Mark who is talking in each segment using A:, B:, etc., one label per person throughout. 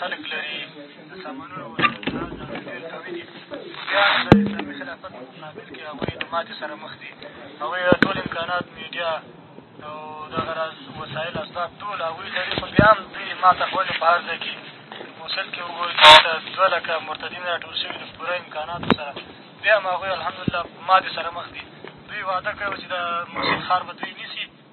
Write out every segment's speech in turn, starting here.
A: خلک لري د سامانونو ډېر قوي دي بیا د اسلامي خلافت په مقابل کښې هغوی د ماتې سره مخ دي هغوی ټول امکانات میډیا او دغه راز وسایل اسباب ټول هغوی لري خو بیا هم دوی ماته کولې په هر ځای کښې موصل کښې وګورئ چې دوه لکه مرتدین را ټول شوي د پوره امکاناتو سره بیا هم هغوی الحمدلله ماتې سره مخ دي دوی وعده کړې وه چې دا موصل ښار به دوی نیسي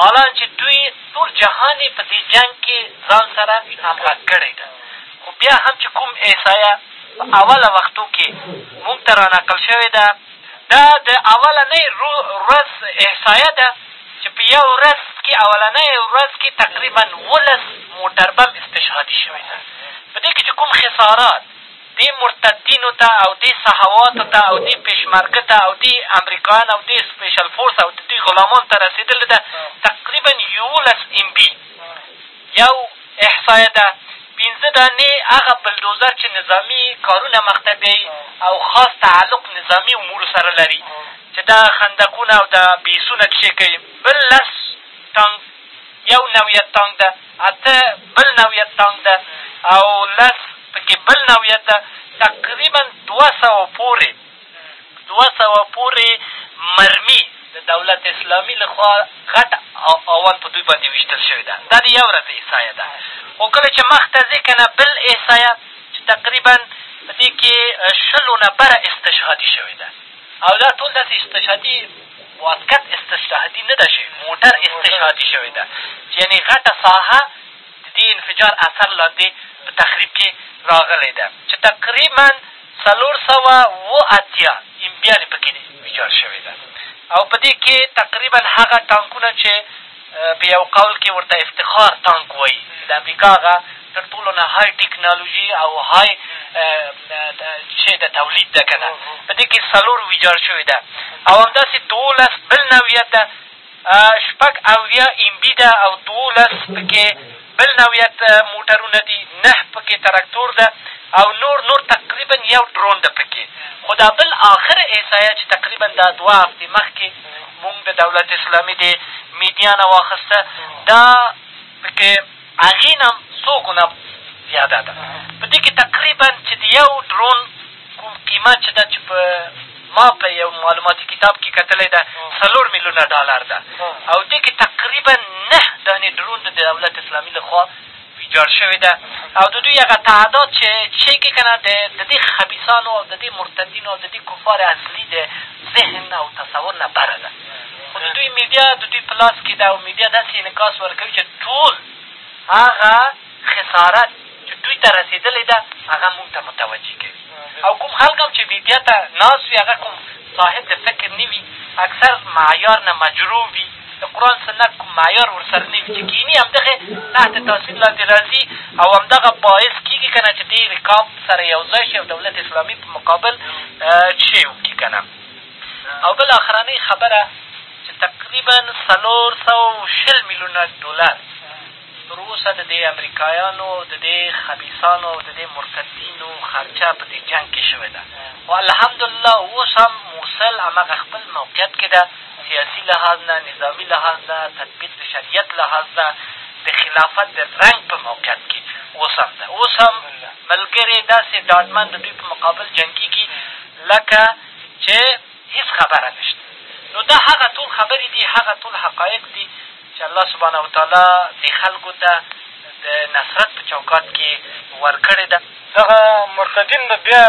B: حالان چې دوی ټول جهان یې په دې جنګ کې ځان سره همغږ کړی ده، خو بیا هم چې کوم احصایه په اوله وختو کې موږ ته را نقل شوې ده، دا د اولنۍ ورځ احصایه ده چې په یوه ورځ کې، اولنۍ ورځ کې تقریبا اوولس موټربم استشهادي شوي ده، په دې کې چې کوم خسارات. دې مرتدینو ته او دې صحواتو ته او دې پېشمرګه ته او دې امریکایانو او دې سپېشل فورس او د دوی غلامانو ته رسېدلې ده تقریبا یوولس ام بي یو احصایه ده پېنځه دانې هغه بلډوزر چې نظامي کارونه مخ ته بیایي او خاص تعلق نظامي امورو سره لري چې دا خندقونه او دا بېسونه کښې کوي بل لس ټانګ یو نوعیت ټانک ده، اته بل نوعیت ټانک ده او لس په کې بل نوعیت ده، تقریبا دوه سوه پورې دوه سوه پورې مرمي د دولت اسلامي له خوا غټ اوان په دوی باندې ویشتل شوې ده. دا د یو ورځ احصایه ده، خو کله چې مخ ته ځې که نه بل احصایه چې تقریبا په دې کې شلو نه بره استشهادي شوې ده او دا ټول داسې استشهادي واسکټ استشهادي نه ده شوې، موټر استشهادي شوې ده، چې یعنې غټه ساحه د دې انفجار اثر لاندې په تخریب کې راغلې ده، چې تقریباً څلور سوه او اتیا ایمبیانې په کې ویجاړ شوې ده او په دې کې تقریباً هغه ټانکونه چې په یو قول کې ورته افتخار تانک وایي چې د امریکا هغه تر ټولو نه های ټیکنالوژي او های چې د تولید ده که نه په دې کې څلور ویجاړ شوې ده او همداسې دوولس بل نوعیت ده شپږ اویا ایمبي ده او دوولس پکې بل نوعیت موټرونه دي، نهه پکې ترکتور ده او نور نور تقریبا یو ډرون ده پکې، خو دا بل آخره احصایه چې تقریبا دا دوه هفتې مخکې مونږ د دولت اسلامي دې میډیا نه واخسته دا پکې هغې نه هم څو ګنا زیاده ده، په دې کې تقریبا چې د یو ډرون کوم قیمت چې ده چې په ما په یو معلوماتي کتاب کې کتلی ده څلور میلیونه ډالر ده او دې کې تقریبا نهه دانې ډرون د دولت اسلامي له خوا ویجاړ شوې ده او د دوی هغه تعداد چې چې کې که نه د د دې خبیثانو او د دې مرتدینو او د دې کفار اصلي د ذهن او تصور نه بره ده خو د دوی میډیا د دوی په لاس کې ده او میډیا داسې انعکاس ورکوي چې ټول هغه خسارت چې دوی ته رسېدلې ده هغه موږ ته متوجه کوي او کوم خلک هم چې مېډیا ته ناست وي هغه کوم صاحب د فکر نه وي اکثر معیار نه مجرو وي د قرآن سنت کوم معیار ورسره نه وي چې کیني همدغه تحت تاثیر لاندې راځي او همدغه باعث کېږي که نه چې دې رکاب سره یو ځای شي او دولت اسلامي په مقابل شی وکړي که نه او بل اخرنۍ خبره چې تقریبا څلور سوه او شل میلیونه ډالر تر اوسه د دې امریکایانو او د دې خبیثانو او د دې مرتدینو خرچه په دې جنګ کې شوې ده، خو الحمدالله اوس هم موصل همغه خپل موقعیت کې ده، سیاسي لحاظ نه، نظامي لحاظ نه، تطبیق د شریعت لحاظ نه، د خلافت د رنګ په موقعیت کې اوس هم ده، اوس هم ملګري داسې ډاډمن د دوی په مقابل جنګېږي لکه چې هېڅ خبره نشته، نو دا هغه ټول خبرې دي، هغه ټول حقایق دي. چې الله سبحانه وتعالی دې خلکو ته د نصرت په چوکاټ کې ورکړې ده.
A: دغه مرتدین به بیا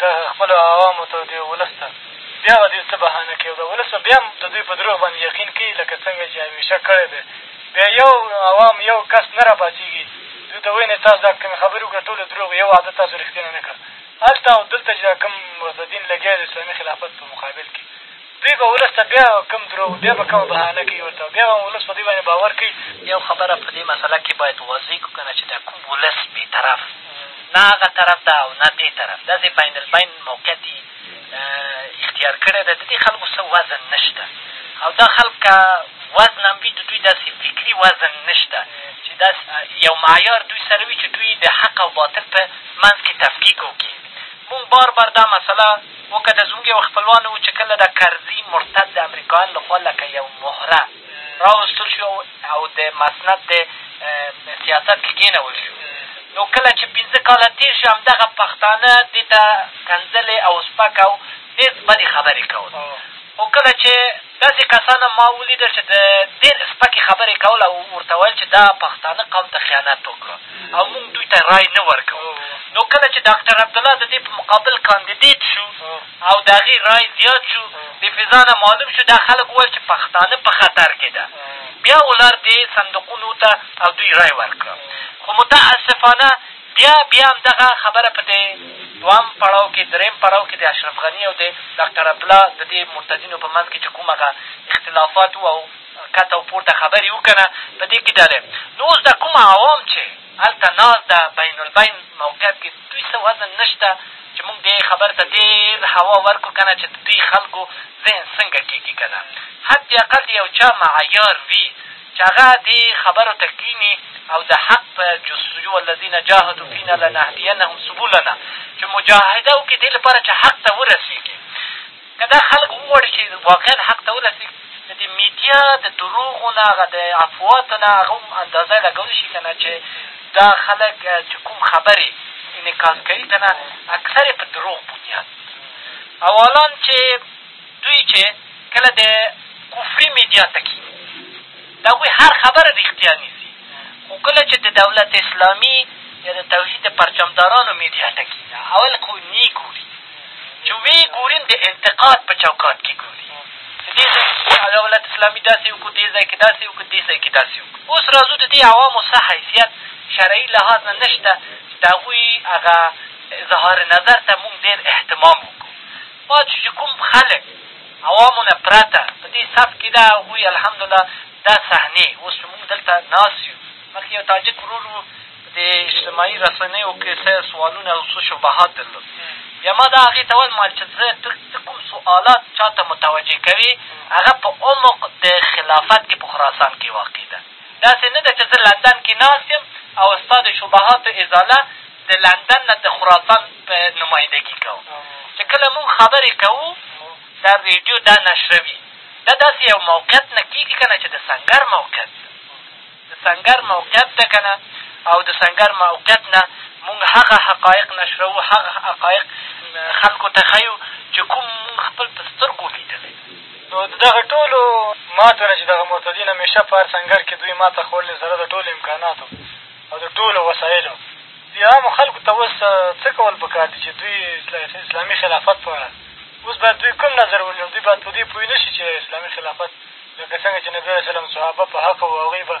A: دغه خپلو عوامو ته، دې ولس ته بیا به دوی څه بهانه کوي او دا ولس به بیا هم د دوی په دروغ باندې یقین کوي لکه څنګه چې همیشه کړی دی. بیا یو عوام یو کس نه راپاڅېږي دوی ته ووایي نه تاسو دا کومې خبرې وکړې ټولې دروغ وې، یو وعده تاسو رښتینې نه کړه. هلته او دلته چې دا کوم مرتدین لګیا دي د اسلامي خلافت په مقابل کې دوی به ولس ته بیا کوم درو او بیا به کومه بهانه کوي ورته او بیا به هم ولس په دوی باندې باور کوي.
B: یو خبره په دې مسئله کښې باید واضح کړو که نه چې دا کوم ولس بې طرف نه هغه طرف ده او نه دې طرف ده، داسې بین البین موقعیت یي اختیار کړی دی، د دې خلکو څه وزن نشته او دا خلک که وزن هم وي د دوی داسې فکري وزن نشته چې داسې یو معیار دوی سره وي چې دوی د حق او باطل په منځ کښې تفکیک وکړي مونږ بار بار دا مسئله او که دا زموږ یو خپلوان وو چې کله دا کرزی مرتد د امریکایانو له خوا لکه یو مهره راوستل شو او د مسند د سیاست کې کېنول شو نو کله چې پنځه کاله تېر شو همدغه پښتانه دې ته کنځلې او سپک او نېست بدې خبرې کول خو کله چې داسې کسان ما وليدل چې ډېر سپکې خبرې يې کول او ورته ويل چې دا پښتانه قوم ته خيانت وکړ او موږ دوی ته رايې نه ورکوو نو کله چې ډاکټر عبدالله د دې په مقابل کانديديت شو او د هغې رايې زيات شو د فضا نه معلوم شو دا خلک وويل چې پښتانه په خطر کې ده بيا ولار دې صندوقونو ته او دوی رايې ورکړه خو متأسفانه بیا بیا همدغه خبره په دې دوهم پړاو کې درېیم پړاو کې د اشرف غني او د ډاکټر عبدالله د دې مرتدینو په منځ کې چې کوم هغه اختلافات وو او کښته او پورته خبرې وو که نه په دې کې ډلې نو اوس دا کوم عوام چې هلته ناست ده بین البین موقعیت کې دوی څه وزن نه شته چې موږ دې خبرې ته ډېر هوا ورکړو که نه چې د دوی خلکو ذهن څنګه کېږي که نه حد اقل د یو چا معیار وي چې هغه دې خبرو ته کښېني او د حق په جستجو، والذین جاهدوا فینا لنهدینهم سبلنا، چې مجاهده وکړي دې لپاره چې حق ته ورسېږي. که دا خلک وغواړي چې واقعا حق ته ورسېږي، نو د میډیا د دروغو نه، هغه د افواهاتو نه هغه هم اندازه لګولی شي که نه چې دا خلک چې کوم خبرې انعکاس کوي که نه اکثر یې په دروغ بنیاد دي او الان چې دوی چې کله د کفري مېډیا ته کښېني، د هغوی هر خبره رښتیا نیسي، خو کله چې د دولت اسلامي یا د توحید د پرچمدارانو مېډیا ته کښېني، اول خو نې ګوري، چې ویې ګوري نو د انتقاد په چوکاټ کې ګوري، چې دې ځای کې دولت اسلامي داسې وکړو، دې ځای کې داسې وکړو، دې ځای کې داسې وکړو. اوس راځو د دې عوامو څه حیثیت شرعي لحاظ نه نشته، چې د هغوی هغه اظهار نظر ته مونږ ډېر اهتمام وکړو. پاتې شو چې کوم خلک عوامو نه پرته په دې صف کې ده، هغوی الحمدالله دا صحنې اوس چې موږ دلته ناست یو، مخکې یو تاجک ورور وو، په دې اجتماعي رسنیو کې څه سوالونه او څه شبهات درلودل، بیا ما دا هغې ته وویل، ما ویل چې زه ته ته کوم سوالات چا ته متوجه کوې، هغه په عمق د خلافت کې په خراسان کې واقع ده. داسې نه ده چې زه لندن کې ناست یم او ستا د شبهاتو ازاله د لندن نه د خراسان په نمایندګي کوم، چې کله موږ خبرې کوو دا رېډیو دا نشروي، دا داسې یو موقعیت نه کېږي که نه چې د سنګر موقعیت ده، د سنګر موقعیت ده که نه او د سنګر موقعیت نه موږ هغه حقایق نشروو، هغه حقایق خلکو ته ښیو چې کوم موږ خپل په سترګو لیدلی.
A: نو د دغه ټولو ماته نه چې دغه مرتدين همېشه په هر سنګر کې دوی ماته خوړلې سره د ټولو امکاناتو او د ټولو وسايلو دې عامو خلکو ته اوس څه کول په کار دي چې دوی اسلامي خلافت په اړه اوس باید دوی کوم نظر ولري نو دوی باید په دې پوه نه شي چې اسلامي خلافت لکه څنګه چې نبي علیه سلام صحابه په حقه وو هغوی به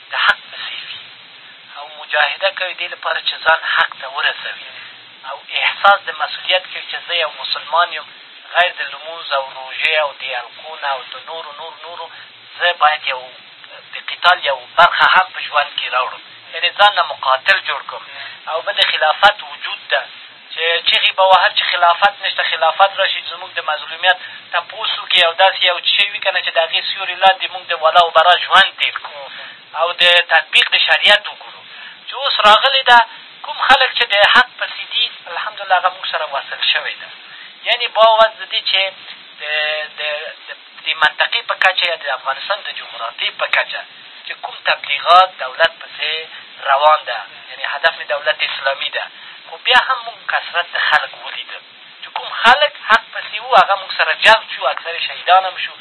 A: د
B: حق پسې وي او مجاهده کوي دې لپاره چې ځان حق ته ورسوي او احساس د مسؤلیت کوي چې زه یو مسلمان یم غیر د لمونځ او روژې او دې حلقو نه او د نورو نورو نورو زه باید یو د قتال یو برخه هم په ژوند کې راوړم یعنې ځان نه مقاتل جوړ کړم او به د خلافت وجود ته چې چغې به وهل چې خلافت نشته، خلافت راشي چې زموږ د مظلومیت تپوس وکړي او داسې یو څه وي که نه چې د هغې سیوري لاندې موږ د ولا او برا ژوند تېر کړو او د تطبیق د شریعت وګورو چې اوس راغلې ده کوم خلک چې د حق پسې دي الحمدالله هغه موږ سره وصل شوې ده یعنې باوجد د دې چې د د د منطقې په کچه یا د افغانستان د جغرافیې په کچه چې کوم تبلیغات دولت پسې روان ده یعنې هدف مې دولت اسلامي ده خو بیا هم موږ کثرت د خلق ولیده چې کوم خلق حق پسې وو هغه موږ سره جنګ شو اکثر یې شهیدان هم شو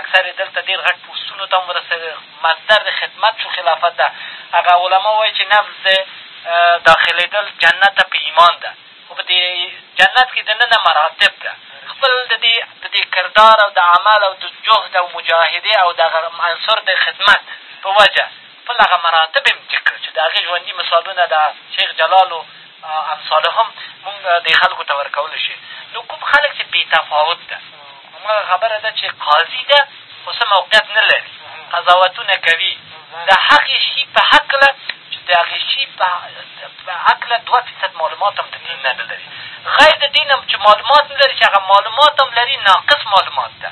B: اکثر یې دلته ډېر غټ پوستونو ته هم ورسېدل مصدر د خدمت شو خلافت ته هغه علما وایي چې نفس د داخلېدل جنت ته په ایمان ده خو په دې جنت کښې دننه مراتب ده خپل د دې د دې کردار او د عمل او د جهد او مجاهدې او د هغه عنصر د خدمت په وجه خپل هغه مراتب هم ټيک کړل چې د هغې ژوندي مثالونه د شېخ جلال و امثالهم مونږ دې خلقو ته ورکول شي نو کوم خلق چې بې تفاوت ده همغه خبره ده چې قاضي ده خو څه موقعیت نه لري قضاوتونه کوي د هغې شي په هکله چې د هغې شي په هکله دوه فیصد معلومات هم د دین نه نه لري غیر د دین هم چې معلومات نه لري چې هغه معلومات هم لري ناقص معلومات ده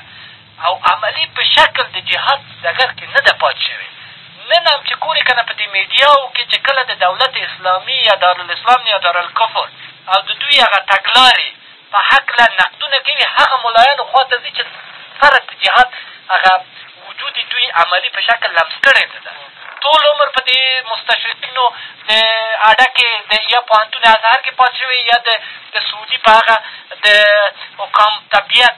B: او عملي په شکل د جهاد ډګر کې نه ده پاتې شوې نن هم چې ګورې که نه په دې میډیاو کې چې کله د دولت اسلامي یا دارالاسلام یا دارالکفر او د دوی هغه تګلارې په هکله نقدونه کوي هغه ملایانو خوا ته ځي چې فرق د جهاد هغه وجود یې دوی عملي په شکل لمس کړی نه ده ټول عمر په دې مستشرقینو د اډه کې د یا پوهنتون ازهر کې پاتې شوی یا د سعودي په هغه د حکام طبیعت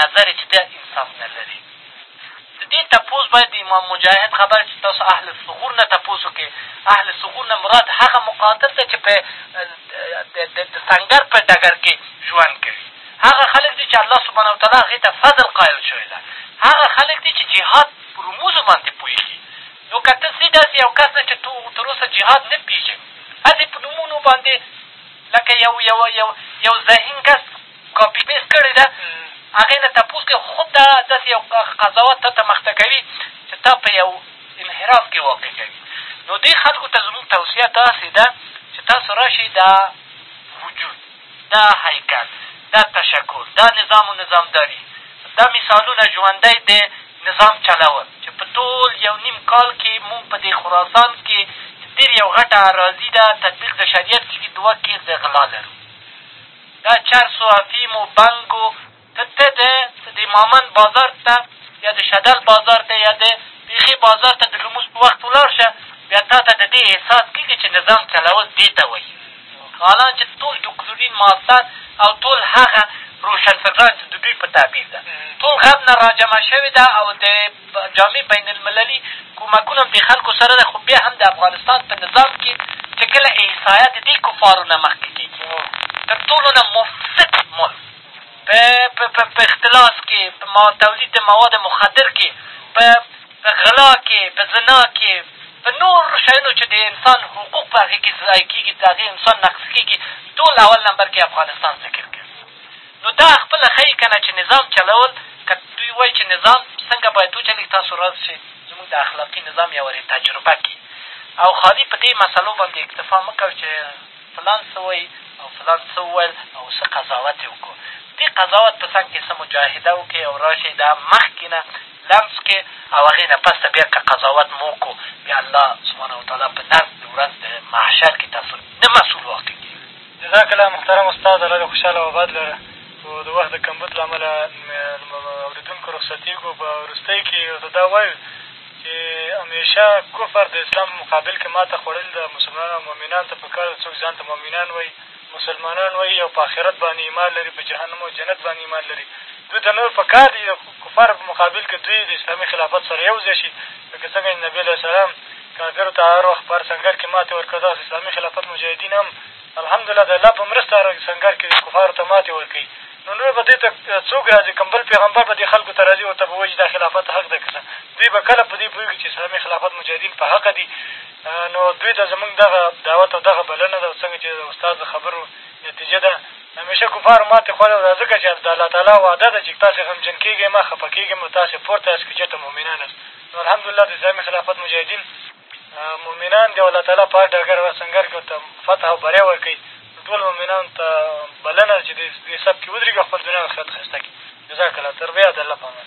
B: نظر یې چې دا انصاف نه لري د دې تپوس باید د امام مجاهد خبره چې تاسو اهل الثغور نه تپوس وکړئ اهل الثغور نه مراد هغه مقاتل دی چې په د سنګر په ډګر کې ژوند کوي هغه خلک دي چې الله سبحانه وتعالی هغې ته فضل قایل شوی ده هغه خلک دي چې جهاد په رموزو باندې پوهېږي نو که ته ځي داسې یو کس نه چې تو تر اوسه جهاد نه پېژني هسې په نومونو باندې لکه یو یو یو یو ذهین کس کاپي پېسټ کړې ده هغې نه تپوس کوي خو خود دا داسې یو قضاوت تا ته مخ ته کوي چې تا په یو انحراف کښې واقع کوي نو دې خلکو ته زموږ توصیه داسې ده چې تاسو راشئ دا وجود دا هیکل دا تشکل دا نظام و نظامداري دا مثالونه ژوندی د نظام چلول چې په تول یو نیم کال کښې مونږ په دې خراسان کښې چې دېر یو غټه اراضي ده تطبیق د شریعت کښې دوه کښې د غلا لرو ده چرسو افیمو بنګو ته ته د ته د مامند بازار ته یا د شډل بازار ته یا د پېښې بازار ته د لمونځ په وخت ولاړ شه بیا تا ته د دې احساس کېږي چې نظام چلول دې ته وایي حالا چې ټول دکلورین ماستر او ټول هغه روشنفکران چې د دوی په تعبیر ده ټول غرب نه راجمع شوې ده او د جامع بین المللي کمکونه هم د خلکو سره ده خو بیا هم د افغانستان په نظام کې چې کله احصایه د دې کفارو نه مخکې کېږي تر ټولو نه مفسد ملک په په په په اختلاس کې په ما تولید د مواد مخدر کې په په غلا کې په زنا کې په نورو شیانو چې د انسان حقوق په هغې کې ضایع کېږي د هغې انسان نقض کېږي ټول اول نمبر کې افغانستان ذکر کوي نو دا خپله ښيي که نه چې نظام چلول که دوی وايي چې نظام څنګه باید وچلېږي تاسو راځئ چې زموږ د اخلاقي نظام یوه رې تجربه کړي او خالي په دې مسلو باندې اکتفا مه کوئ چې فلان څه وايي او فلان څه وویل او څه قضاوت یې وکړو دې قضاوت په څنګ کې څه مجاهده وکړئ او راشئ دا مخکې نه لمس کړئ او هغې نه پس ته بیا که قضاوت مو وکړو بیا الله سبحانه وتعالی په نزد د ورځ د محشر کې تاسو نه مسؤول واقع کېږي
C: جزاک الله محترم استاد الله دې خوشحاله او اباد لره خو د وخت د کمبود له امله له اورېدونکو رخصتېږو په وروستۍ کښې یو ته دا وایو چې همېشه کفر د اسلام په مقابل کښې ماته خوړلې ده مسلمانان او مؤمنان ته په کار ده څوک ځان ته مؤمنان وایي مسلمانان وایي او په اخرت باندې ایمان لري په جهنم او جنت باندې ایمان لري دوی ته نور په کار دي کفارو په مقابل کې دوی د اسلامي خلافت سره یو ځای شي، لکه څنګه چې نبي علیه السلام کافرو ته هر وخت په هر سنګر کې ماتې ورکوله، دغسې اسلامي خلافت مجاهدین هم الحمد لله د الله په مرسته هر سنګر کې کفارو ته ماتې ورکوي، نو نور به دې ته څوک راځي؟ کوم بل پیغمبر به دې خلکو ته راځي ورته به وایي چې دا خلافت حق دی که څه؟ دوی به کله په دې پوهېږي چې اسلامي خلافت مجاهدین په حقه دي، نو دوی ته زموږ دغه دعوت او دغه بلنه ده او څنګه چې د استاد د خبرو نتیجه ده، همېشه کفارو ماتې خوړې او دا ځکه چې د الله تعالی وعده ده چې تاسې غمجن کېږئ مه، خفه کېږئ مه، تاسې پورته یاست که چېرته مؤمنان یاست. نو الحمدالله د اسلامي خلافت مجاهدین مؤمنان دي او الله تعالی په هر ډګر او هر سنګر کې ورته فتح او بریا ورکوي. نو ټولو مؤمنانو ته بلنه ده چې دې صف کې ودرېږي او خپل دنیا او اخرت ښایسته کړي. جزاک الله. تر بیا د الله په امان.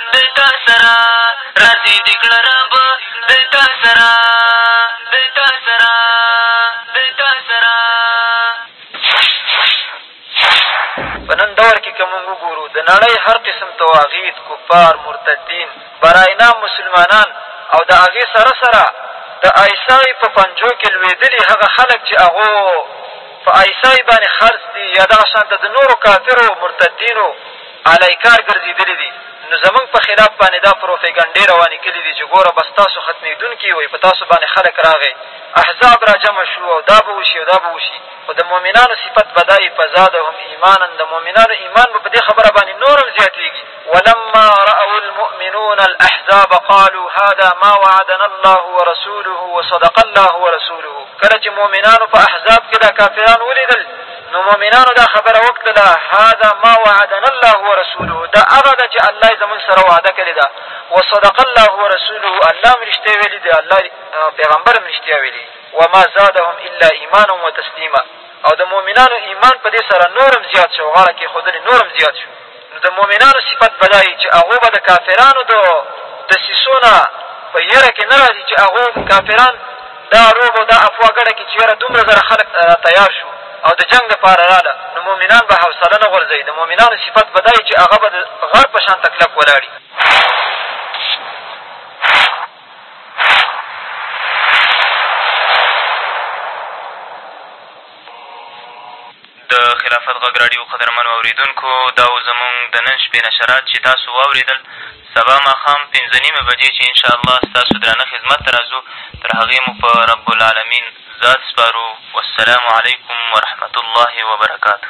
D: د تا سره راضي دې کړه رب د تا سره د تا سره د تا سره په
E: نن دور کې که مونږ وګورو د نړۍ هر قسم تواغیت کفار مرتدین برای نام مسلمانان او د هغې سره سره د ایسای په پنجو کې لوېدلي هغه خلک چې هغو په ایسای باندې خرڅ دي یا دغه شان ته د نورو کافرو مرتدینو علی کار ګرځېدلي دي، نو زموږ په خلاف باندې دا پروفېګنډې روانې کړي دي چې ګوره بس تاسو ختمېدونکي يوئ، په تاسو باندې خلک راغی، احزاب را جمع شو او دا به وشي او دا به وشي، خو د مؤمنانو صفت به دا وي، فزادهم ایمانا، د مؤمنانو ایمان به په دې خبره باندې نور هم زیاتېږي، ولما رأوا المؤمنون الاحزاب قالوا هذا ما وعدنا الله ورسوله وصدق الله ورسوله، کله چې مؤمنانو په احزاب کې دا کافران ولېدل، نو مؤمنانو دا خبره وکړله هذا ما وعدنا الله ورسوله دا هغه ده چې الله یې زمونږ سره وعده کړې ده وصدق الله ورسوله الله هم رښتیا ویلي د الله پیغمبر هم رښتیا ویلي وما زادهم الا ایمانا وتسلیما او د مؤمنانو ایمان په دې سره نور هم زیات شو غاړه کېښودل یې نور هم زیات شو نو د مؤمنانو صفت به دا وي چې هغوی به د کافرانو د دسیسو نه په یره کښې نه راځي چې هغوی کافران دا روب او دا افوا ګډه کړي چې یاره دومره زره خلک را تیار شو او د جنګ دپاره راله نو مؤمنان به حوصله نه غورځوي د مؤمنانو صفت به دا وي چې هغه به د غر په شان ته کلک ولاړي
F: د خلافت غږ راډیو قدرمنو اورېدونکو دا و زمونږ د نن شپې نشرات چې تاسو واورېدل سبا ماښام پنځه نیمې بجې چې ان شاءالله ستاسو درانه خدمت ته راځو تر هغې مو په رب العالمین ذات سپارو والسلام علیکم ورحمة الله وبرکاته.